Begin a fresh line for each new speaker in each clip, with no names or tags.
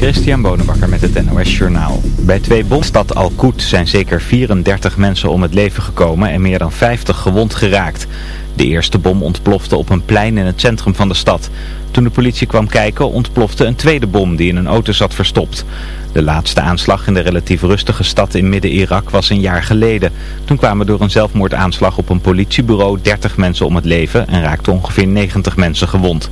Christian Bonenbakker met het NOS Journaal. Bij twee bomstad Al-Qud zijn zeker 34 mensen om het leven gekomen en meer dan 50 gewond geraakt. De eerste bom ontplofte op een plein in het centrum van de stad. Toen de politie kwam kijken ontplofte een tweede bom die in een auto zat verstopt. De laatste aanslag in de relatief rustige stad in midden-Irak was een jaar geleden. Toen kwamen door een zelfmoordaanslag op een politiebureau 30 mensen om het leven en raakten ongeveer 90 mensen gewond.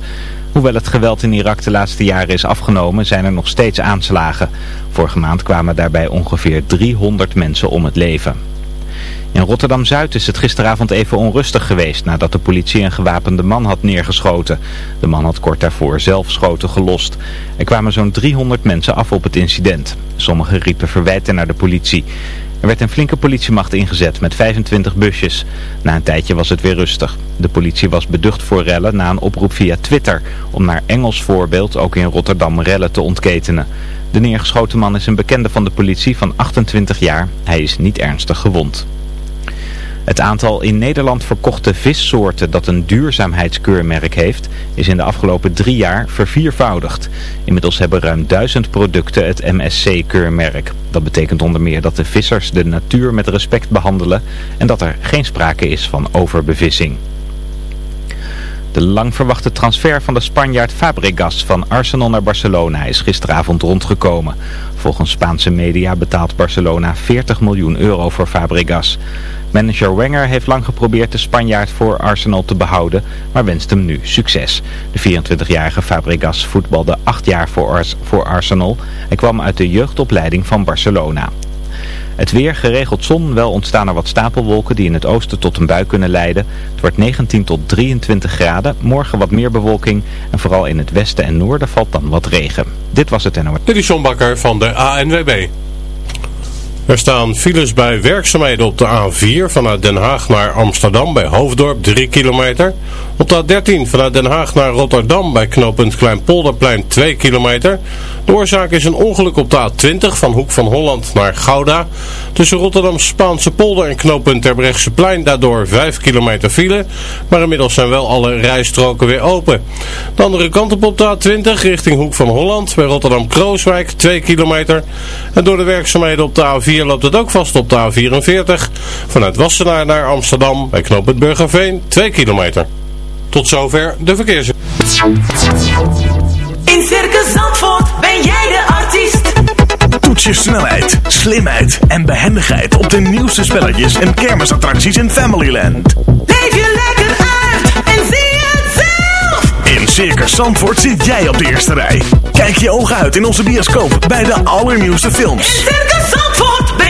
Hoewel het geweld in Irak de laatste jaren is afgenomen, zijn er nog steeds aanslagen. Vorige maand kwamen daarbij ongeveer 300 mensen om het leven. In Rotterdam-Zuid is het gisteravond even onrustig geweest nadat de politie een gewapende man had neergeschoten. De man had kort daarvoor zelf schoten gelost. Er kwamen zo'n 300 mensen af op het incident. Sommigen riepen verwijten naar de politie. Er werd een flinke politiemacht ingezet met 25 busjes. Na een tijdje was het weer rustig. De politie was beducht voor rellen na een oproep via Twitter... om naar Engels voorbeeld ook in Rotterdam rellen te ontketenen. De neergeschoten man is een bekende van de politie van 28 jaar. Hij is niet ernstig gewond. Het aantal in Nederland verkochte vissoorten dat een duurzaamheidskeurmerk heeft, is in de afgelopen drie jaar verviervoudigd. Inmiddels hebben ruim duizend producten het MSC-keurmerk. Dat betekent onder meer dat de vissers de natuur met respect behandelen en dat er geen sprake is van overbevissing. De lang verwachte transfer van de Spanjaard Fabregas van Arsenal naar Barcelona is gisteravond rondgekomen. Volgens Spaanse media betaalt Barcelona 40 miljoen euro voor Fabregas. Manager Wenger heeft lang geprobeerd de Spanjaard voor Arsenal te behouden, maar wenst hem nu succes. De 24-jarige Fabregas voetbalde acht jaar voor, voor Arsenal. Hij kwam uit de jeugdopleiding van Barcelona. Het weer, geregeld zon, wel ontstaan er wat stapelwolken die in het oosten tot een bui kunnen leiden. Het wordt 19 tot 23 graden, morgen wat meer bewolking en vooral in het westen en noorden valt dan wat regen. Dit was het NOS.
Dit is John Bakker van de ANWB. Er staan files bij werkzaamheden op de A4 vanuit Den Haag naar Amsterdam bij Hoofddorp 3 kilometer. Op de A13 vanuit Den Haag naar Rotterdam bij knooppunt Kleinpolderplein 2 kilometer. De oorzaak is een ongeluk op de A20 van Hoek van Holland naar Gouda. Tussen Rotterdam Spaanse polder en knooppunt Terbrechtseplein daardoor 5 kilometer file. Maar inmiddels zijn wel alle rijstroken weer open. De andere kant op op de A20 richting Hoek van Holland bij Rotterdam Krooswijk 2 kilometer. En door de werkzaamheden op de A4 loopt het ook vast op de A44. Vanuit Wassenaar naar Amsterdam bij knooppunt Burgerveen 2 kilometer. Tot zover de verkeers.
In Circus Zandvoort ben jij de artiest.
Toets je snelheid, slimheid en behendigheid op de nieuwste spelletjes en kermisattracties in Familyland.
Leef je lekker uit en zie het zelf.
In Circus Zandvoort zit jij op de eerste rij. Kijk je ogen uit in onze bioscoop bij de allernieuwste films.
In Circus Zandvoort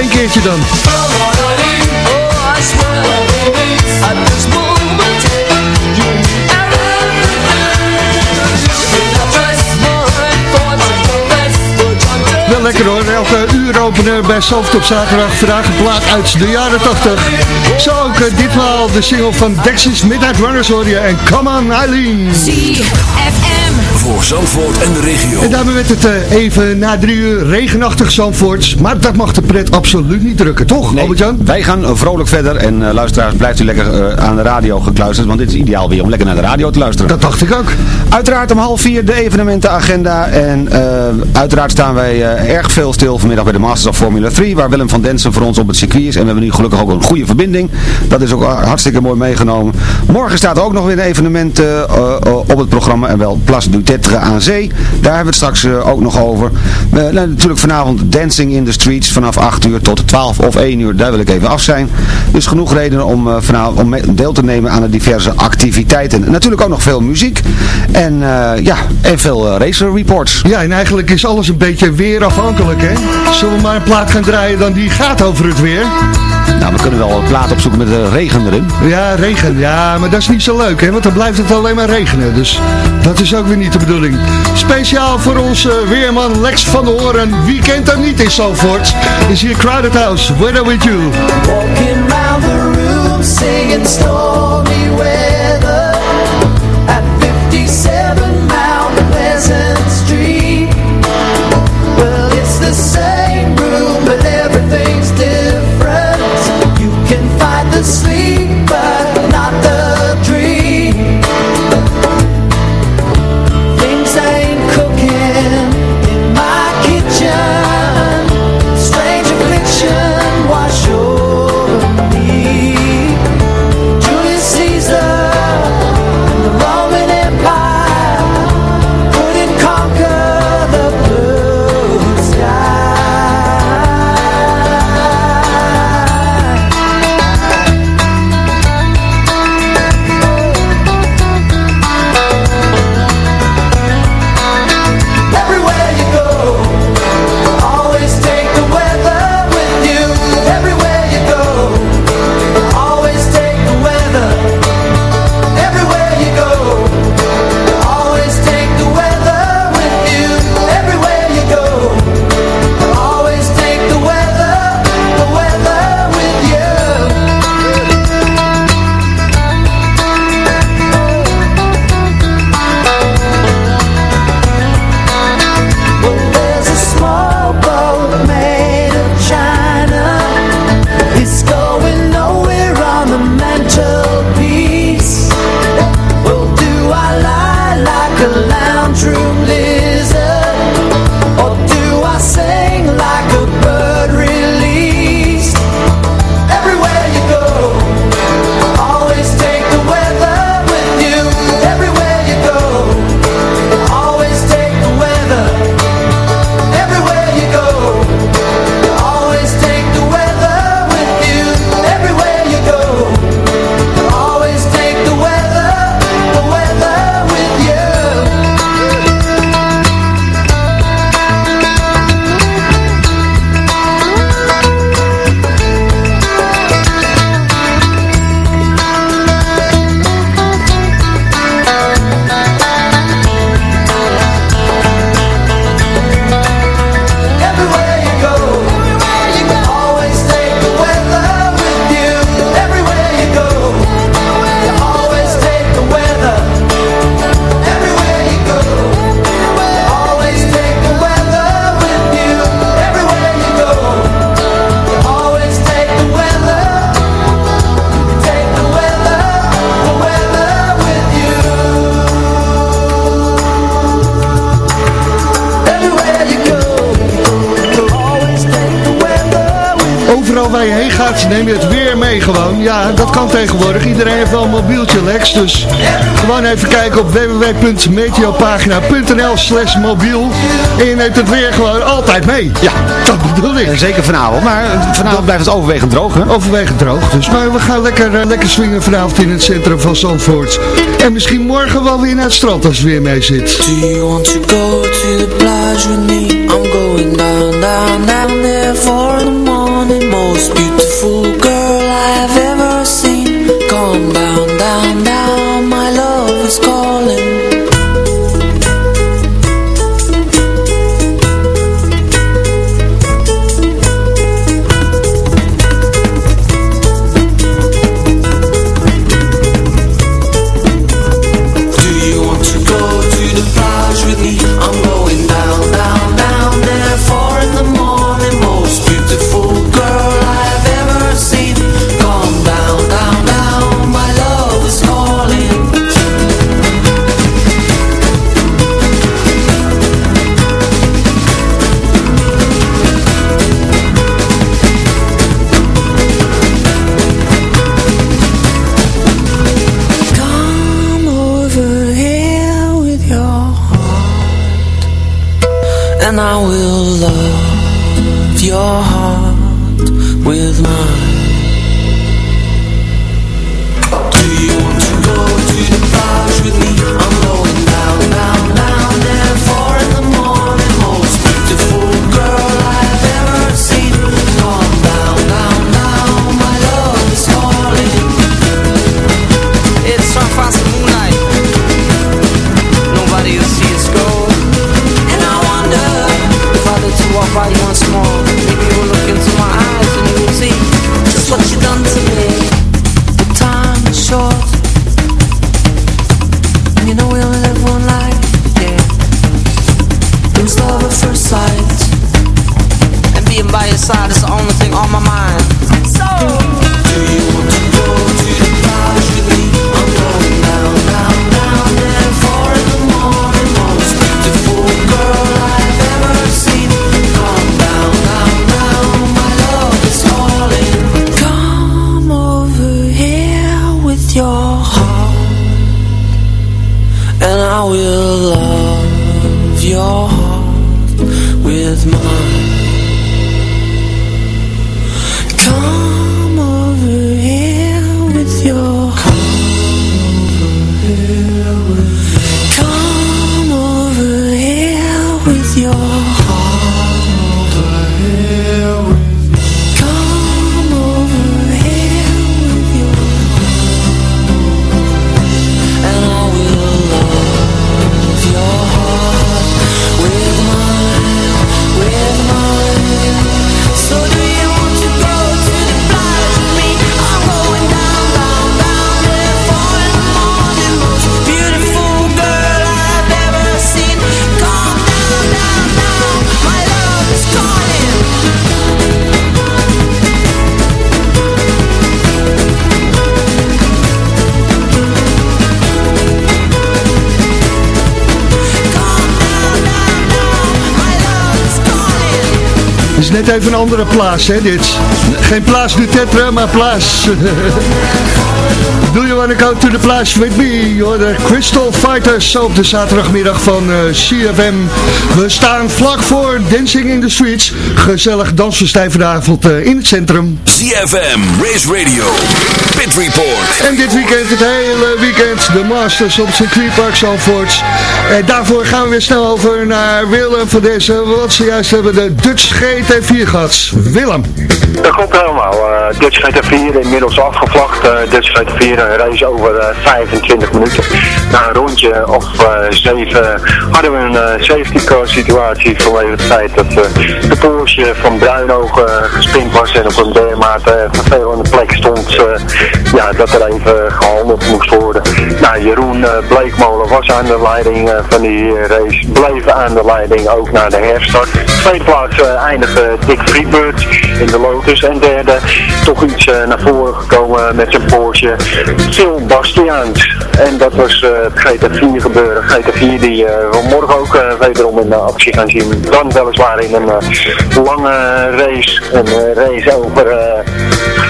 Één keertje dan. Wel lekker hoor, elke uur openen bij Soft op zaterdag. Vandaag een plaat uit de jaren 80. Zo ook eh, ditmaal de single van Dexys Midnight Runners hoor je. En Come On Eileen.
Voor Zandvoort en de regio.
En daarmee werd het eh, even na drie uur regenachtig Zandvoort. Maar dat mag de pret absoluut niet drukken, toch
Nee,
Albert-Jan?
wij gaan eh, vrolijk verder en eh, luisteraars blijft u lekker eh, aan de radio gekluisterd, want dit is ideaal weer om lekker naar de radio te luisteren.
Dat dacht ik ook.
Uiteraard om half vier de evenementenagenda en eh, uiteraard staan wij eh, erg veel stil vanmiddag bij de Masters of Formula 3, waar Willem van Densen voor ons op het circuit is en we hebben nu gelukkig ook een goede verbinding. Dat is ook hartstikke mooi meegenomen. Morgen staat er ook nog weer een evenement op het programma en wel Place du Tetre aan Zee. Daar hebben we het straks eh, ook nog over. Eh, nou, natuurlijk vanavond Dancing in the Streets vanaf 8 uur tot 12 of 1 uur. Daar wil ik even af zijn. Dus genoeg redenen om, eh, vanavond, om deel te nemen aan de diverse activiteiten. Natuurlijk ook nog veel muziek. En ja, en veel racer reports.
Ja, en eigenlijk is alles een beetje weerafhankelijk, hè? Zullen we maar een plaat gaan draaien dan die gaat over het weer?
Nou, we kunnen wel een plaat opzoeken met de regen erin.
Ja, regen. Ja, maar dat is niet zo leuk, hè? Want dan blijft het alleen maar regenen. Dus dat is ook weer niet de bedoeling. Speciaal voor onze weerman Lex van der Hoorn. Wie kent hem niet in Zalvoort? Is hier Crowded House. Weather with you.
Walking round the room singing stormy
Dus gewoon even kijken op www.meteopagina.nl slash mobiel. En je neemt het weer gewoon altijd mee. Ja, dat bedoel ik.
En zeker vanavond, maar vanavond blijft het overwegend droog. Hè?
Overwegend droog. Dus maar we gaan lekker, eh, lekker swingen vanavond in het centrum van Zandvoort. En misschien morgen wel weer naar het strand als het weer mee zit.
Do you want to go to the
andere plaats, hè, dit. Geen plaats du tetra, maar plaats. Do you wanna go to the place with me? You're Crystal Fighters op de zaterdagmiddag van eh, CFM. We staan vlak voor Dancing in the Streets. Gezellig dansfestijn vanavond eh, in het centrum.
CFM, Race Radio, Pit Report.
En dit weekend, het hele weekend, de Masters op circuitpark Zandvoort. En daarvoor gaan we weer snel over naar Willem van deze, wat ze juist hebben de Dutch GT4 gehad. Willem.
Dat klopt helemaal. Eh Dutch GT4 inmiddels afgevlacht. Eh Dutch GT4 een race over eh, 25 minuten. Na een rondje of eh 7 hadden we een eh, safety car situatie vanwege het feit dat eh, de Porsche van Bruinoog eh, gespind was en op een dermate uh, vervelende plek stond. eh, ja, dat er even gehandeld moest worden. Nou, Jeroen eh, Bleekmolen was aan de leiding eh, van die eh, race. Bleef aan de leiding ook naar de herstart. Tweede plaats eh, eindigde Dick Freebird in de Lotus. En derde toch iets eh, naar voren gekomen met zijn Porsche. Phil Bastiaans. En dat was eh, het GT4 gebeuren. GT4 die eh, we morgen ook eh, wederom in eh, actie gaan zien. Dan weliswaar in een eh, lange race. Een eh, race over eh,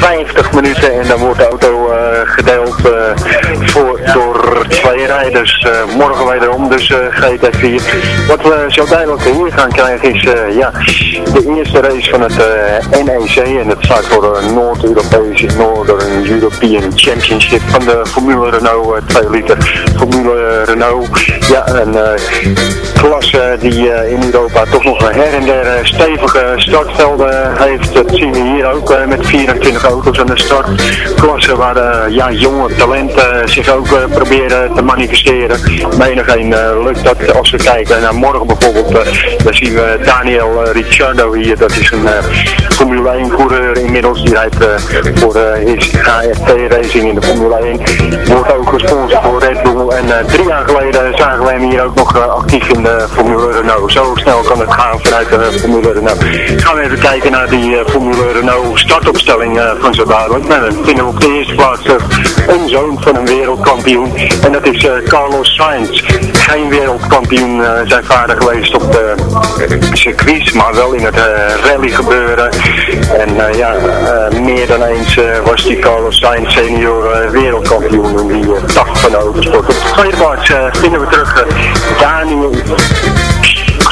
50 minuten. En dan wordt de auto eh, gedeeld eh, voor, door twee rijders. eh, morgen wederom dus eh, GT4. Wat we zo duidelijk hier gaan krijgen is ja, de eerste race van het NEC. En dat staat voor de Noord-Europese Northern European Championship van de Formule Renault eh, 2 liter. Formule Renault. Ja, een eh, klasse die eh, in Europa toch nog her en der eh, stevige startvelden heeft. Dat zien we hier ook met 24 auto's aan de start. Klasse waar ja, jonge talenten zich ook proberen te manifesteren. Menig een lukt dat als we kijken naar morgen bijvoorbeeld. daar zien we Daniel Ricciardo hier. Dat is een Formule 1 coureur inmiddels. Die rijdt voor eh is HRT Racing in de Formule 1. Wordt ook gesponsord door Red Bull. En eh, drie jaar geleden zagen we hem hier ook nog eh, actief in de Formule Renault. Zo snel kan het gaan vanuit de Formule Renault. Gaan we even kijken naar die eh, Formule Renault startopstelling van zo dadelijk. Nou, dan vinden we op de eerste plaats een zoon van een wereldkampioen. En dat is Carlos Sainz. Geen wereldkampioen eh, zijn vader geweest op de circuits, maar wel in het eh, rally gebeuren. En eh, ja, eh, meer dan eens eh, was die Carlos Sainz senior eh, wereldkampioen in die tak van de autosport. Op de tweede plaats eh, vinden we terug eh, Daniel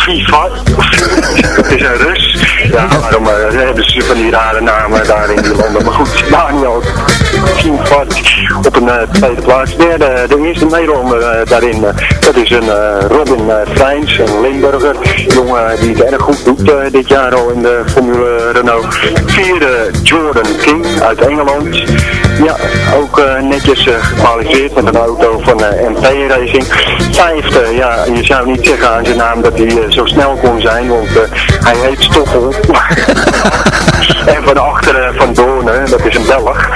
Vivat. Het is een Rus. Ja, waarom eh, hebben ze van die rare namen daar in die landen. Maar goed, Daniel Vivat op een eh, tweede plaats. Derde, de eerste Nederlander eh, daarin, eh, dat is een eh, Robin Freins, een Limburger. Jongen die het erg goed doet eh, dit jaar al in de Formule Renault. Vierde Jordan King uit Engeland. Ja, ook eh, netjes eh, gekwalificeerd met een auto van eh, MP Racing. Vijfde, ja, je zou niet zeggen aan zijn naam dat hij zo snel kon zijn, want hij heet Stoffel. en van achteren van Doornen, dat is een Belg.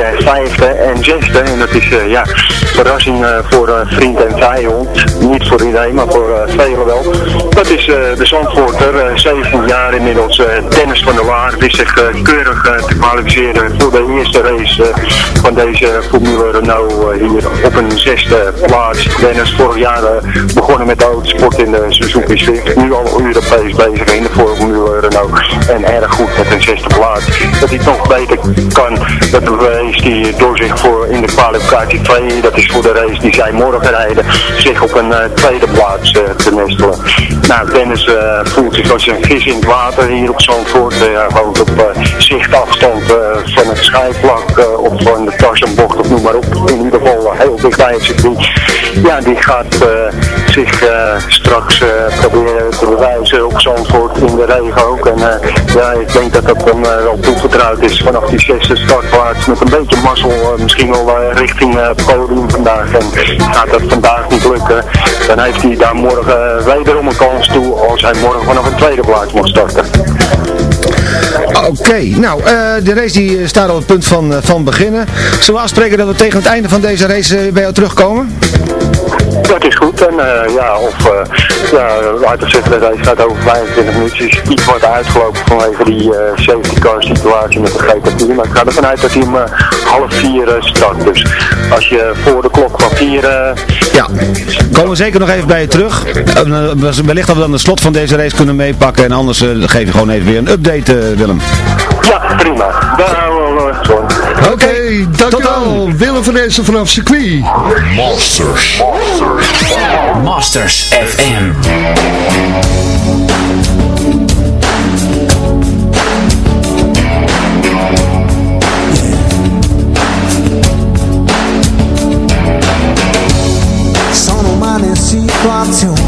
Eh, vijfde en zesde, en dat is eh, ja, verrassing eh, voor vriend en vijand. Niet voor iedereen, maar voor velen wel. Dat is de Zandvoorter, eh 17 jaar inmiddels, Dennis van der Laar. Die zich keurig te kwalificeren voor de eerste race van deze Formule Renault hier op een zesde plaats. Dennis vorig jaar begonnen met de autosport in de Suzuki Swift. Nu al Europees bezig in de Formule Renault. En erg goed met een zesde plaats. Dat hij nog beter kan, dat hij door zich voor in de kwalificatie 2. Dat is voor de race die zij morgen rijden. Zich op een eh, tweede plaats eh, te nestelen. Nou, Dennis eh, voelt zich als een vis in het water hier op. Uh, hij woont op zichtafstand van het schijfvlak of van de Tarzanbocht of noem maar op. In ieder geval heel dichtbij het circuit. Ja, die gaat zich eh, straks eh, proberen te bewijzen op Zandvoort in de regen ook. En eh, ja, ik denk dat dat dan wel toevertrouwd is vanaf die zesde startplaats. Met een beetje mazzel misschien wel richting het podium vandaag. En gaat dat vandaag niet lukken, dan heeft hij daar morgen wederom een kans toe als hij morgen vanaf een tweede plaats mag starten.
Oké, nou, de race die staat op het punt van, van beginnen. Zullen we afspreken dat we tegen het einde van deze race bij jou terugkomen?
Dat is goed. En eh, ja, of uh, ja, zeggen, de race gaat over 25 minuutjes. Iets wordt uitgelopen vanwege die eh, safety car situatie met de GT4. Maar ik ga ervan uit dat hij om half vier start. Dus als je voor de klok van vier...
Ja, komen we zeker nog even bij je terug. Wellicht dat we dan de slot van deze race kunnen meepakken. En anders geef je gewoon even weer een update, Willem.
Ja, prima. Daar houden we van.
Oké, dankjewel. Willem van Essen vanaf circuit.
Masters. Masters FM.
sono situazioni,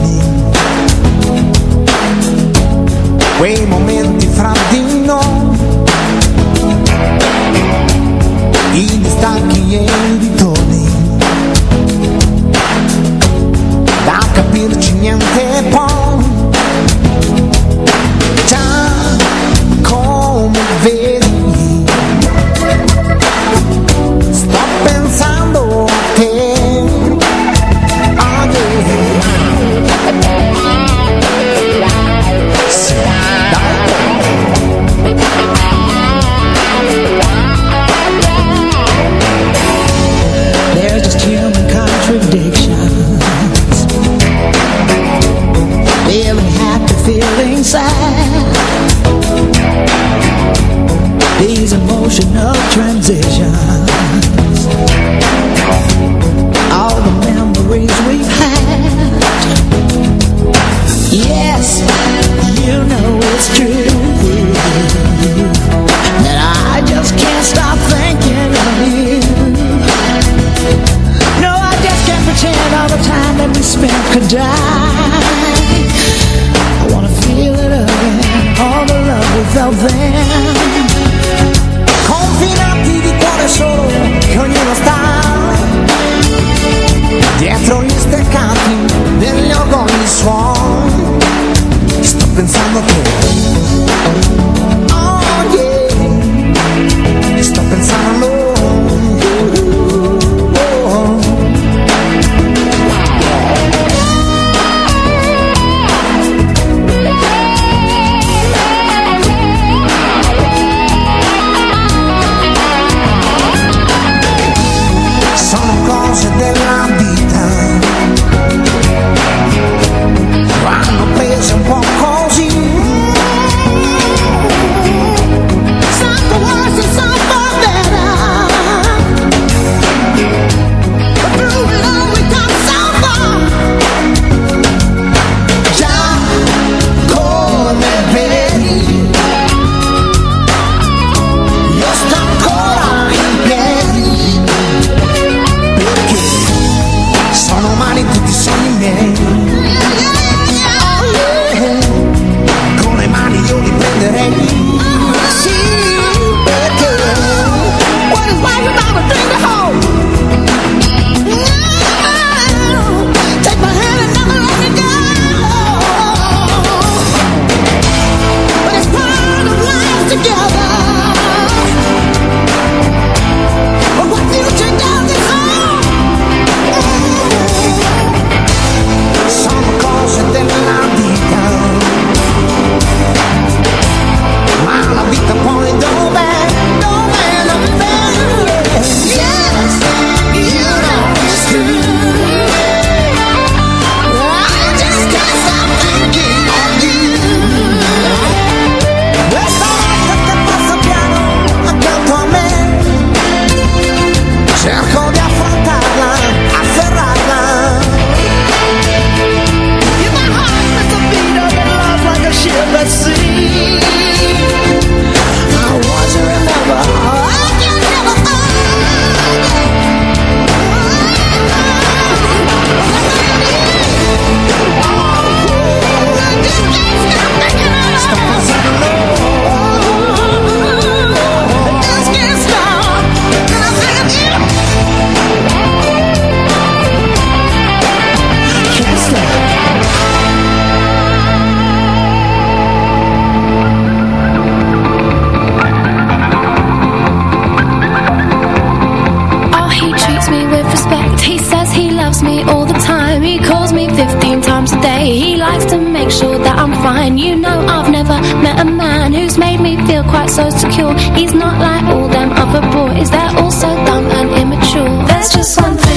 There's just
one thing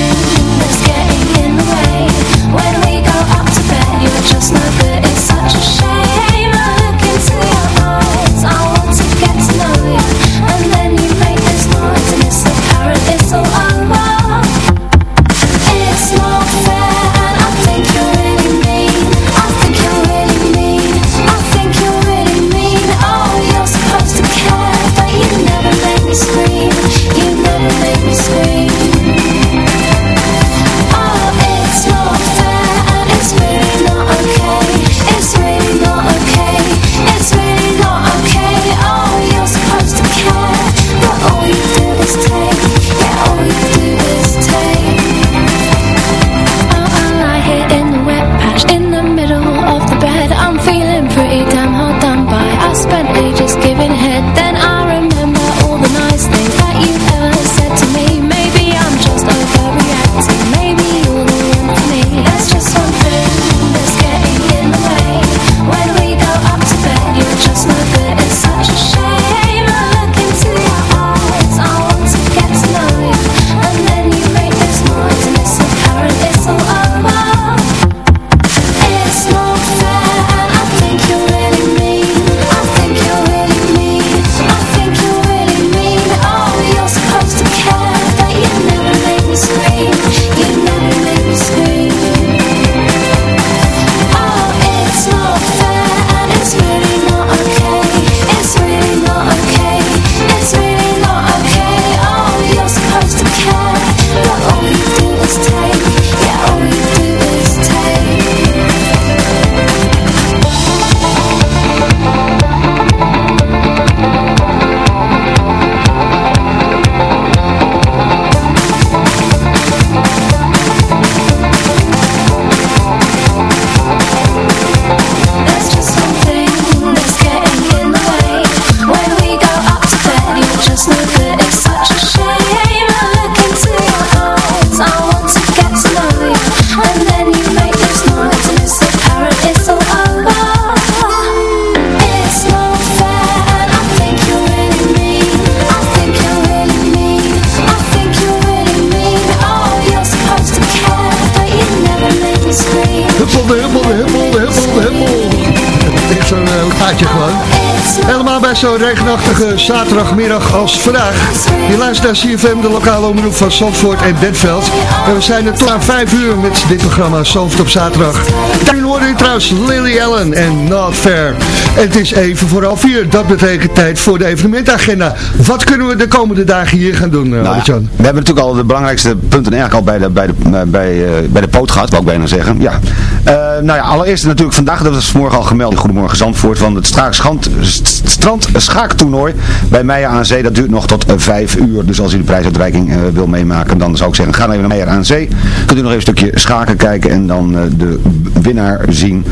zo'n regenachtige zaterdagmiddag als vandaag. Je luistert naar CFM, de lokale omroep van Zandvoort en Bentveld. En we zijn er tot aan 5 uur met dit programma Zandvoort op zaterdag. Daarin hoorde je trouwens Lily Allen en Not Fair. En het is even voor half vier. Dat betekent tijd voor de evenementagenda. Wat kunnen we de komende dagen hier gaan doen, uh,
Nou ja, we hebben natuurlijk al de belangrijkste punten eigenlijk al bij de, bij de, eh, bij, eh, bij de poot gehad, wou ik bijna zeggen. Ja. Eh, nou ja, allereerst natuurlijk vandaag, dat is vanmorgen al gemeld Goedemorgen Zandvoort, van het Straakschand- st- strand schaaktoernooi bij Meijer aan Zee. Dat duurt nog tot eh, vijf uur. Dus als u de prijsuitreiking eh, wil meemaken, dan zou ik zeggen, ga even naar Meijer aan Zee. Kunt u nog even een stukje schaken kijken en dan eh, de winnaar zien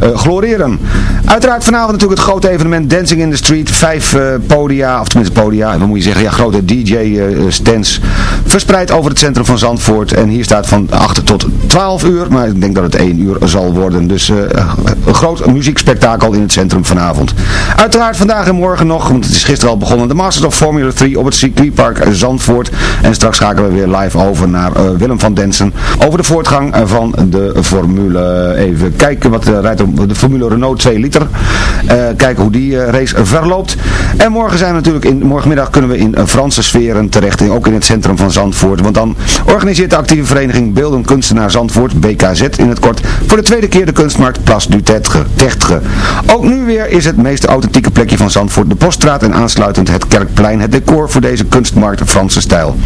eh, gloreren. Uiteraard vanavond natuurlijk het grote evenement Dancing in the Street. Vijf eh, podia, of tenminste podia, en dan moet je zeggen, ja, grote DJ-stands verspreid over het centrum van Zandvoort. En hier staat van 8 tot 12 uur, maar ik denk dat het 1 uur zal worden. Dus eh, een groot muziekspektakel in het centrum vanavond. Uiteraard vandaag en morgen nog, want het is gisteren al begonnen, de Masters of Formula 3 op het circuitpark Zandvoort. En straks schakelen we weer live over naar eh, Willem van Densen over de voortgang eh, van de Formule. Even kijken wat rijdt de Formule Renault 2 liter. Kijken hoe die race verloopt. En morgen zijn we natuurlijk in, morgenmiddag kunnen we in Franse sferen terecht, ook in het centrum van Zandvoort. Want dan organiseert de actieve vereniging Beelden Kunstenaar Zandvoort, BKZ in het kort, voor de tweede keer de kunstmarkt Place du. Tetre. Ook nu weer is het meest authentieke plekje van Zandvoort de Poststraat en aansluitend het Kerkplein het decor voor deze kunstmarkt Franse stijl.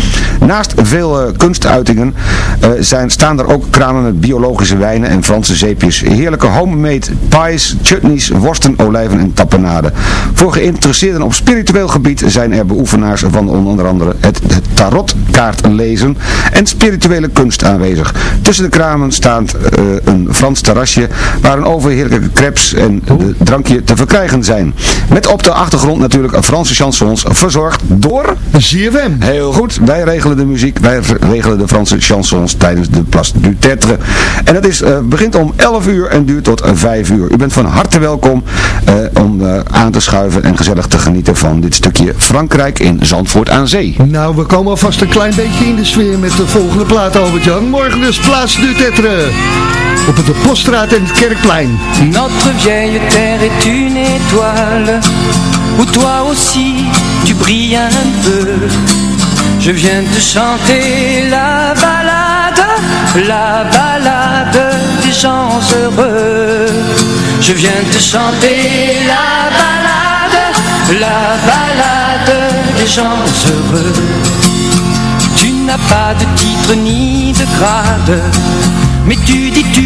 Naast veel eh, kunstuitingen eh, zijn, staan er ook kramen met biologische wijnen en Franse zeepjes. Heerlijke homemade pies, chutneys, worsten, olijven en tapenade. Voor geïnteresseerden op spiritueel gebied zijn er beoefenaars van onder andere het, het tarotkaart lezen en spirituele kunst aanwezig. Tussen de kramen staat eh, een Frans terrasje waar een overheerlijke crepes en de drankje te verkrijgen zijn. Met op de achtergrond natuurlijk Franse chansons verzorgd door...
ZFM.
Heel goed, wij regelen de muziek, wij regelen de Franse chansons tijdens de Place du Tetre. En dat is, eh, begint om 11 uur en duurt tot 5 uur. U bent van harte welkom eh, om eh, aan te schuiven en gezellig te genieten van dit stukje Frankrijk in Zandvoort aan Zee.
Nou, we komen alvast een klein beetje in de sfeer met de volgende plaat, Albert-Jan. Morgen dus Place du Tetre. Op de Kerkplein.
Notre vieille terre est une étoile Où toi aussi tu brilles un peu. Je viens te chanter la balade La balade des gens heureux. Je viens te chanter la balade La balade des gens heureux. Tu n'as pas de titre ni de grade Mais tu dis tu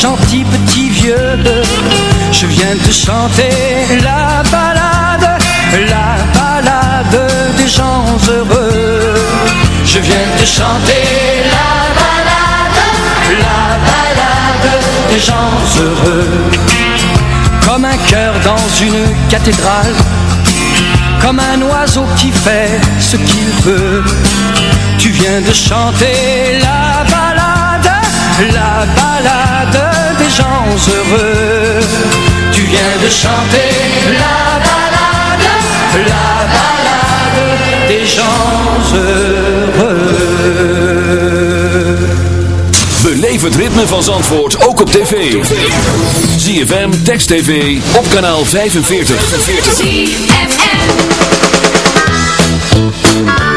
gentil petit vieux Je viens te chanter la balade La balade des gens heureux
je viens te chanter la balade, la balade des gens heureux. Comme un cœur dans une cathédrale, comme un oiseau qui fait ce qu'il veut. Tu viens de chanter la balade, la balade des gens heureux. Tu viens de chanter la balade, la balade des gens heureux.
Beleef het ritme van Zandvoort ook op tv. ZFM, Text TV, op kanaal 45.
She's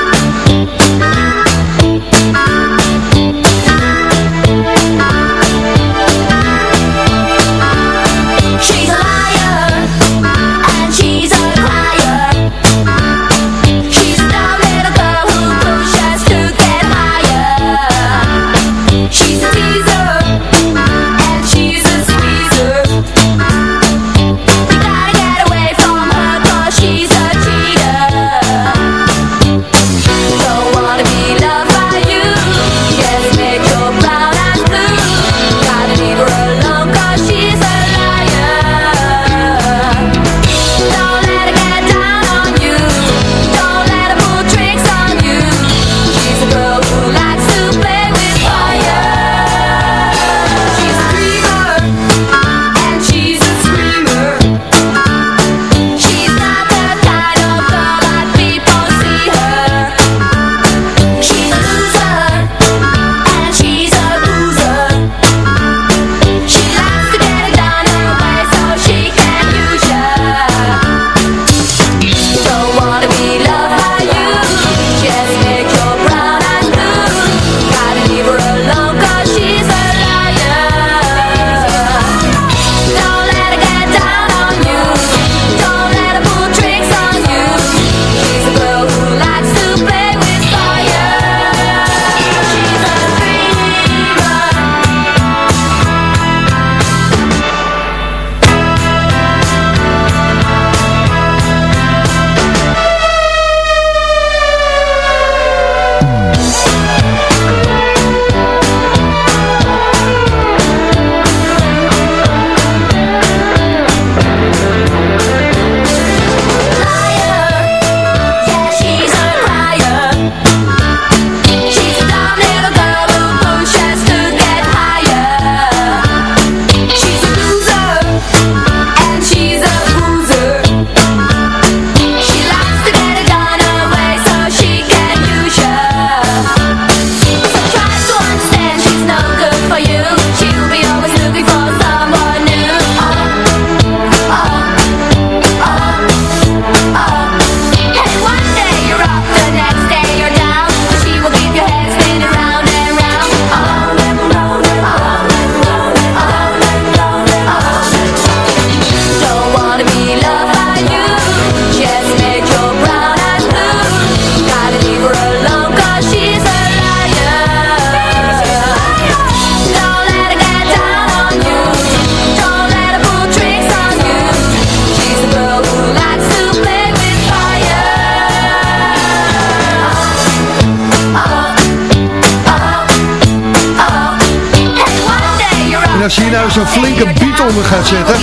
En als je hier nou zo'n flinke beat onder gaat zetten,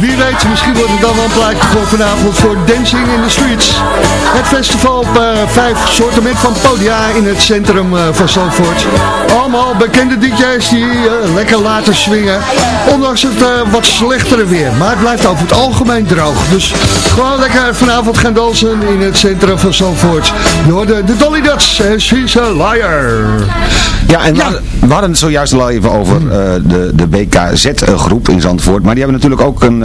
wie weet, misschien wordt het dan wel een plaatje voor vanavond voor Dancing in the Streets. Het festival op eh, vijf soorten van podia in het centrum eh, van Zandvoort. Allemaal bekende DJ's die eh, lekker laten swingen, ondanks het eh, wat slechtere weer. Maar het blijft over het algemeen droog. Dus gewoon lekker vanavond gaan dansen in het centrum van Zandvoort. Je hoorde de Dolly Dots en She's a Liar.
Ja, en we- we hadden het zojuist al even over eh, de, de BKZ-groep in Zandvoort. Maar die hebben natuurlijk ook een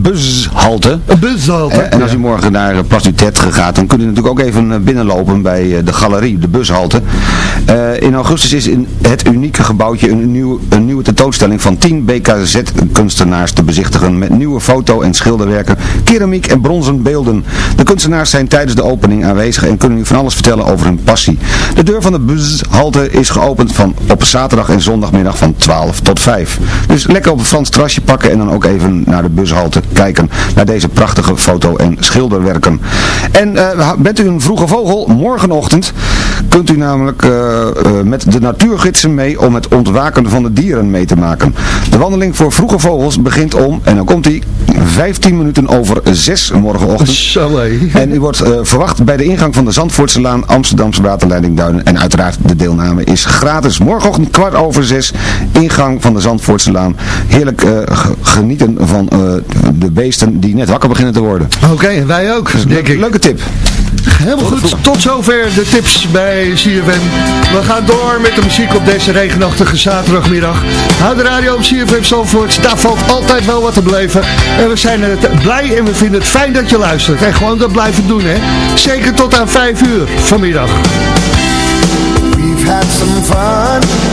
bushalte.
Een bushalte,
en als
ja.
u morgen naar Tetre gaat, dan kunt u natuurlijk ook even binnenlopen bij de galerie, de bushalte. In augustus is in het unieke gebouwtje een, nieuw, een nieuwe tentoonstelling van 10 BKZ-kunstenaars te bezichtigen. Met nieuwe foto- en schilderwerken, keramiek en bronzen beelden. De kunstenaars zijn tijdens de opening aanwezig en kunnen u van alles vertellen over hun passie. De deur van de bushalte is geopend van op zaterdag en zondagmiddag van 12 tot 5. Dus lekker op het Frans terrasje pakken en dan ook even naar de bushalte kijken. Naar deze prachtige foto- en schilderwerken. En eh, bent u een vroege vogel? Morgenochtend kunt u namelijk eh, eh, met de mee om het ontwaken van de dieren mee te maken. De wandeling voor vroege vogels begint om, en dan komt hij, 15 minuten over 6 morgenochtend. En u wordt eh, verwacht bij de ingang van de Zandvoortse Laan, Amsterdamse Waterleiding Duinen. En uiteraard de deelname is gratis. Morgenochtend kwart over 6, ingang van de Zandvoortse Laan. Heerlijk eh, ge- genieten van eh, de beesten die net wakker beginnen te worden.
Oké, wij ook, denk ik.
Leuke tip.
Helemaal goed, tot zover de tips bij CFM. We gaan door met de muziek op deze regenachtige zaterdagmiddag. Hou de radio op CFM Zandvoort, daar valt altijd wel wat te beleven. En we zijn er blij en we vinden het fijn dat je luistert. En gewoon dat blijven doen, hè. Zeker tot aan 5 uur vanmiddag.
We've had some fun.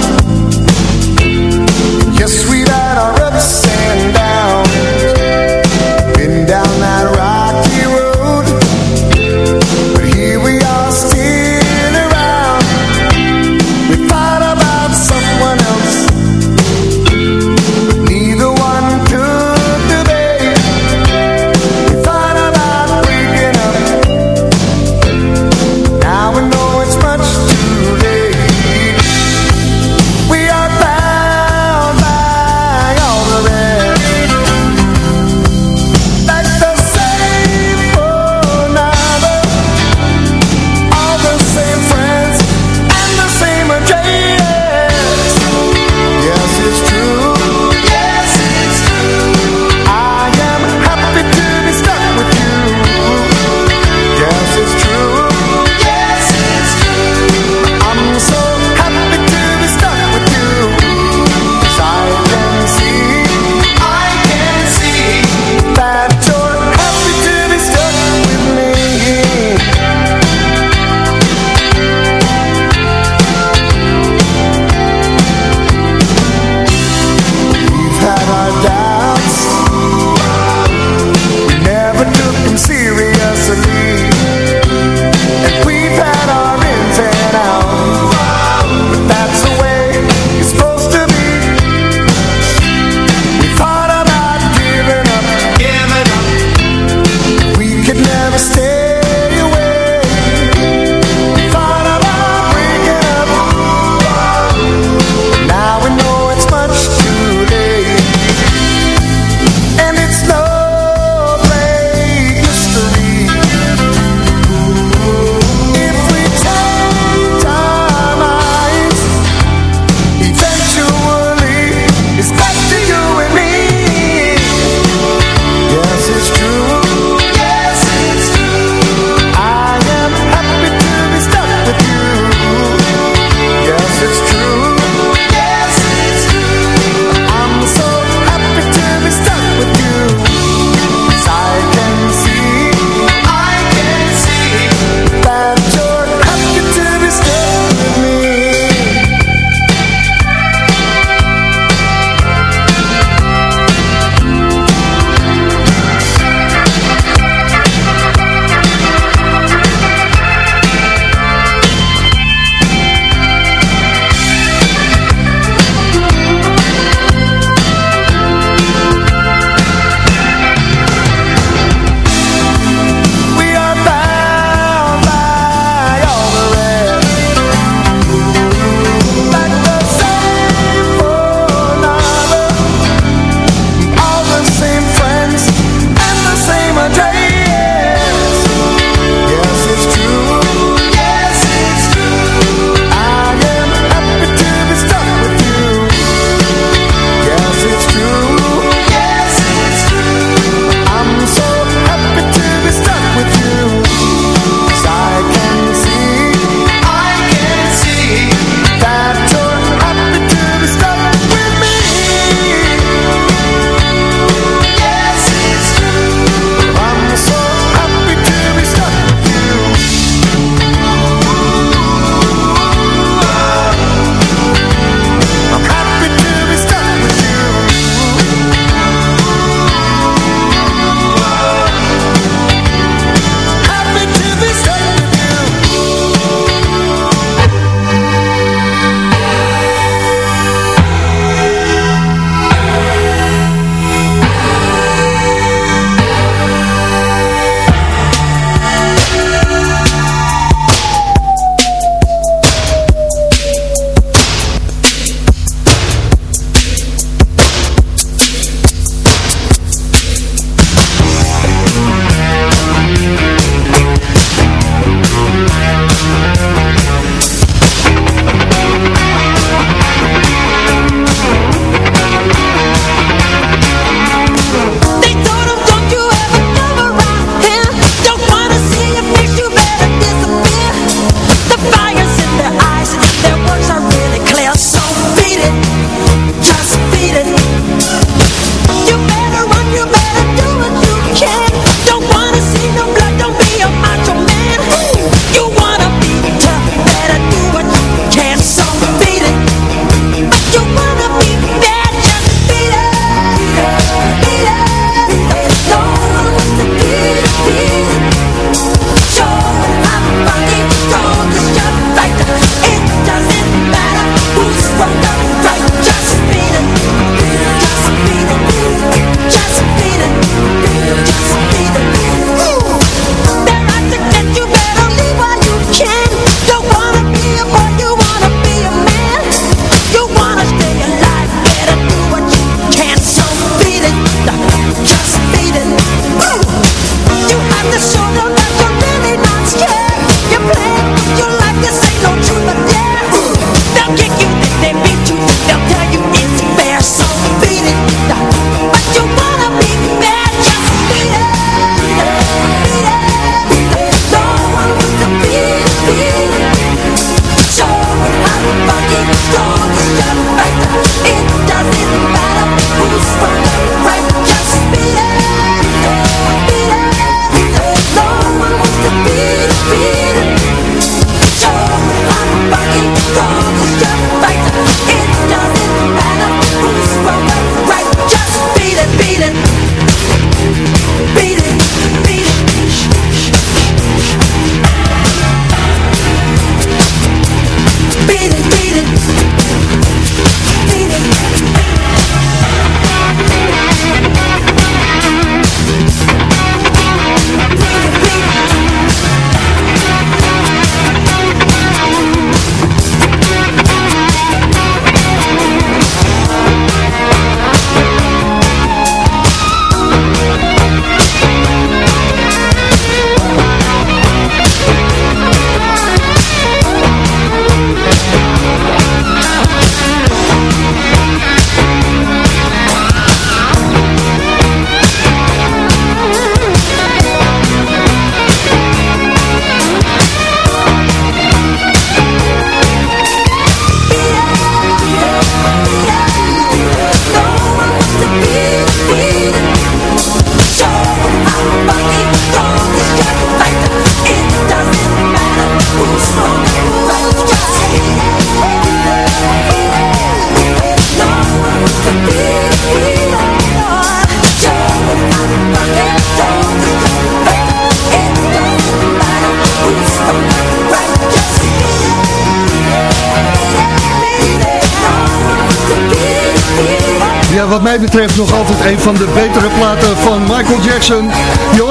Ja, wat mij betreft nog altijd een van de betere platen van Michael Jackson.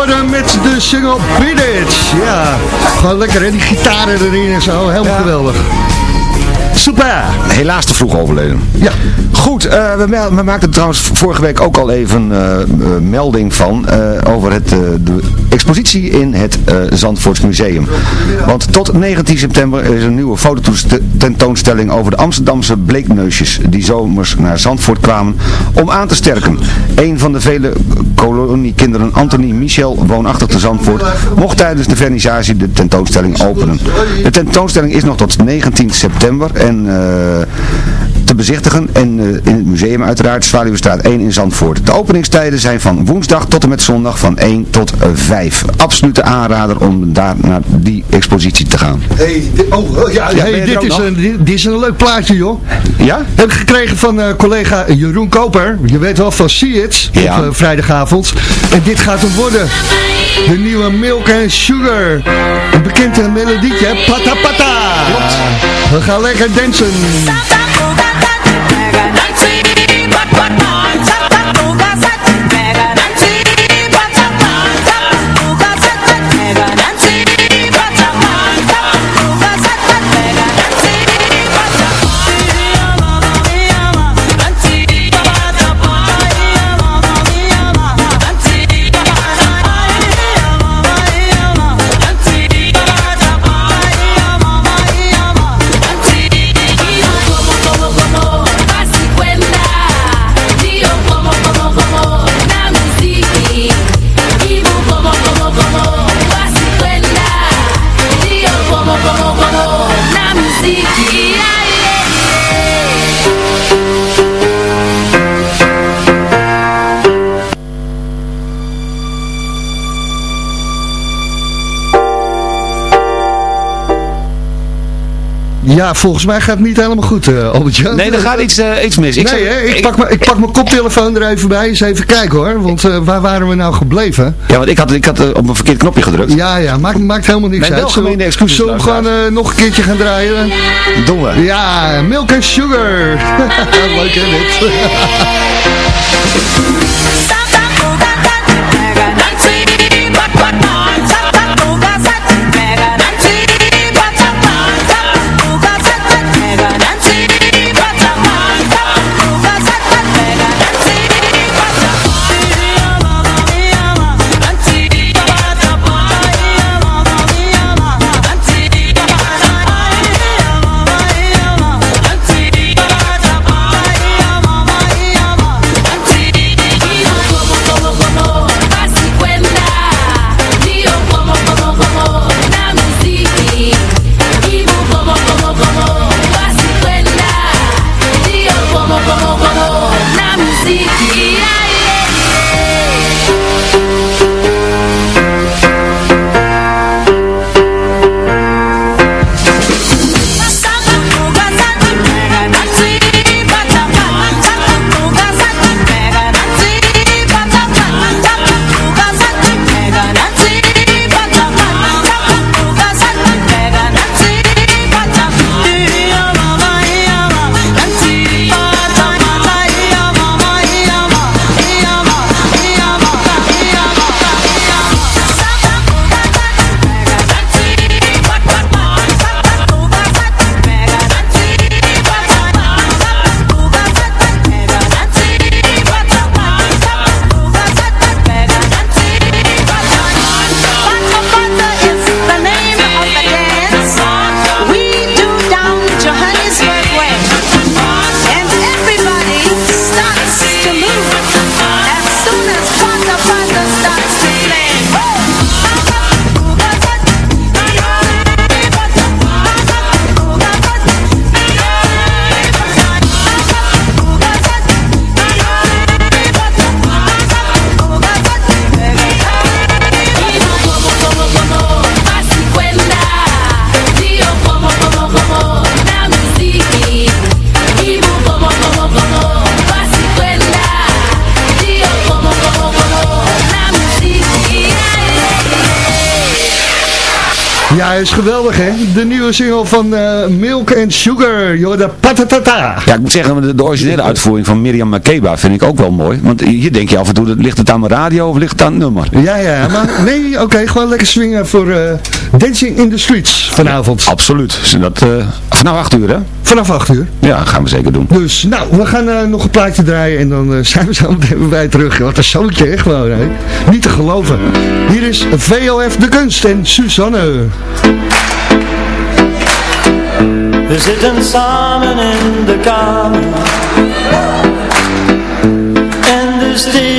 Hem met de single Beat It. Ja, gewoon lekker hè, die gitaren erin en zo. Helemaal geweldig. Super.
Helaas te vroeg overleden.
Ja.
Goed, eh, we, we maakten trouwens vorige week ook al even eh, eh, melding van over het, de expositie in het Zandvoorts Museum. Want tot 19 september is een nieuwe fototentoonstelling over de Amsterdamse bleekneusjes die zomers naar Zandvoort kwamen om aan te sterken. Een van de vele koloniekinderen, Anthony Michel, woonachtig te Zandvoort, mocht tijdens de vernissatie de tentoonstelling openen. De tentoonstelling is nog tot 19 september en... eh, te bezichtigen en eh, in het museum uiteraard, Zwaluwestraat 1 in Zandvoort. De openingstijden zijn van woensdag tot en met zondag van 1 tot eh, 5. Absolute aanrader om daar naar die expositie te gaan.
Hey, oh, oh, ja, hey, dit, is een, dit, dit is een leuk plaatje, joh.
Ja?
Heb ik gekregen van eh, collega Jeroen Koper. Je weet wel van See It
Ja.
op eh, vrijdagavond. En dit gaat hem worden. De nieuwe Milk and Sugar. Een bekende melodietje, hè? Pata Pata. We gaan lekker dansen. Ja, volgens mij gaat het niet helemaal goed, eh Albert-Jan.
Nee, er gaat iets, eh, iets mis. Ik
nee,
zou-
hè, ik,
ik-
pak me- ik pak mijn koptelefoon er even bij. Eens even kijken hoor. Want eh, waar waren we nou gebleven?
Ja, want ik had, ik had op een verkeerd knopje gedrukt.
Ja, ja, maakt, maakt helemaal niks
Mijn
uit. Zullen-
excuses,
Zullen we gewoon eh, nog een keertje gaan draaien?
Doen we.
Ja, Milk and Sugar. Leuk hè dit?
Auntie,
is geweldig hè. De nieuwe single van eh, Milk and Sugar, joh, de patatata.
Ja, ik moet zeggen, de, de originele uitvoering van Miriam Makeba vind ik ook wel mooi. Want hier denk je af en toe, ligt het aan mijn radio of ligt het aan het nummer?
Ja, ja, maar nee, oké, gewoon lekker swingen voor eh, Dancing in the Streets vanavond.
Absoluut. Dat, eh, vanaf 8 uur hè?
Vanaf 8 uur.
Ja, gaan we zeker doen.
Dus, nou, we gaan nog een plaatje draaien en dan zijn we zo meteen weer bij terug. Wat een zootje, hè, gewoon, hè. Niet te geloven. Hier is VOF De Kunst en Suzanne.
We zitten samen in de kamer. En de stereo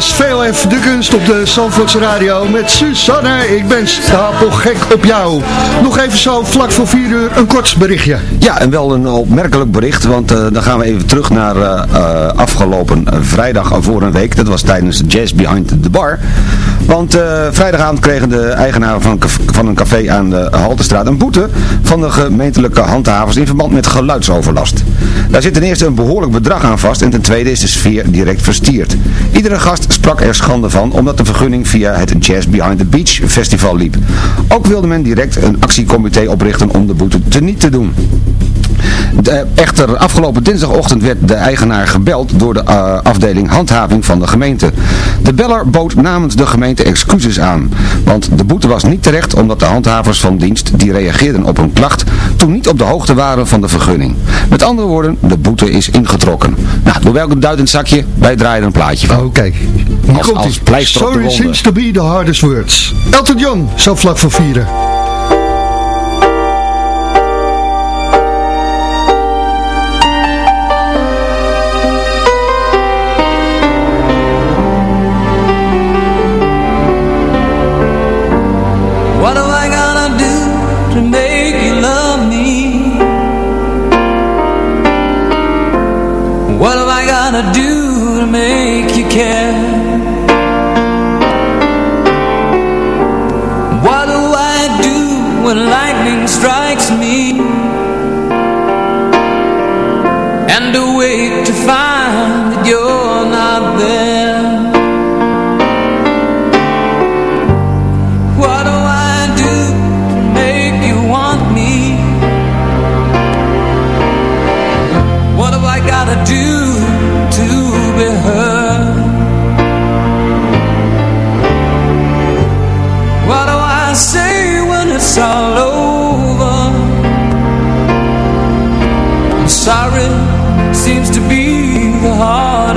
was VOF De Kunst op de Zandvoorts Radio met Suzanne. Ik ben stapelgek op jou. Nog even zo vlak voor 4 uur een kort berichtje.
Ja, en wel een opmerkelijk bericht, want eh, dan gaan we even terug naar eh, eh, afgelopen vrijdag voor een week. Dat was tijdens Jazz Behind the Bar. Want vrijdagavond kregen de eigenaren van, van een café aan de Haltestraat een boete van de gemeentelijke handhavers in verband met geluidsoverlast. Daar zit ten eerste een behoorlijk bedrag aan vast en ten tweede is de sfeer direct verstierd. Iedere gast sprak er schande van omdat de vergunning via het Jazz Behind the Beach festival liep. Ook wilde men direct een actiecomité oprichten om de boete te niet te doen. De- echter, afgelopen dinsdagochtend werd de eigenaar gebeld door de eh, afdeling handhaving van de gemeente. De beller bood namens de gemeente excuses aan, want de boete was niet terecht omdat de handhavers van dienst die reageerden op een klacht toen niet op de hoogte waren van de vergunning. Met andere woorden, de boete is ingetrokken. Nou, door welk duidend zakje? Wij draaien een plaatje van.
Oké.
Als,
komt
als
ie.
pleister op de
Sorry seems to be the hardest words. Elton John, zo vlak voor vieren.
What am I gonna do to make you care?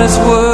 Hardest word.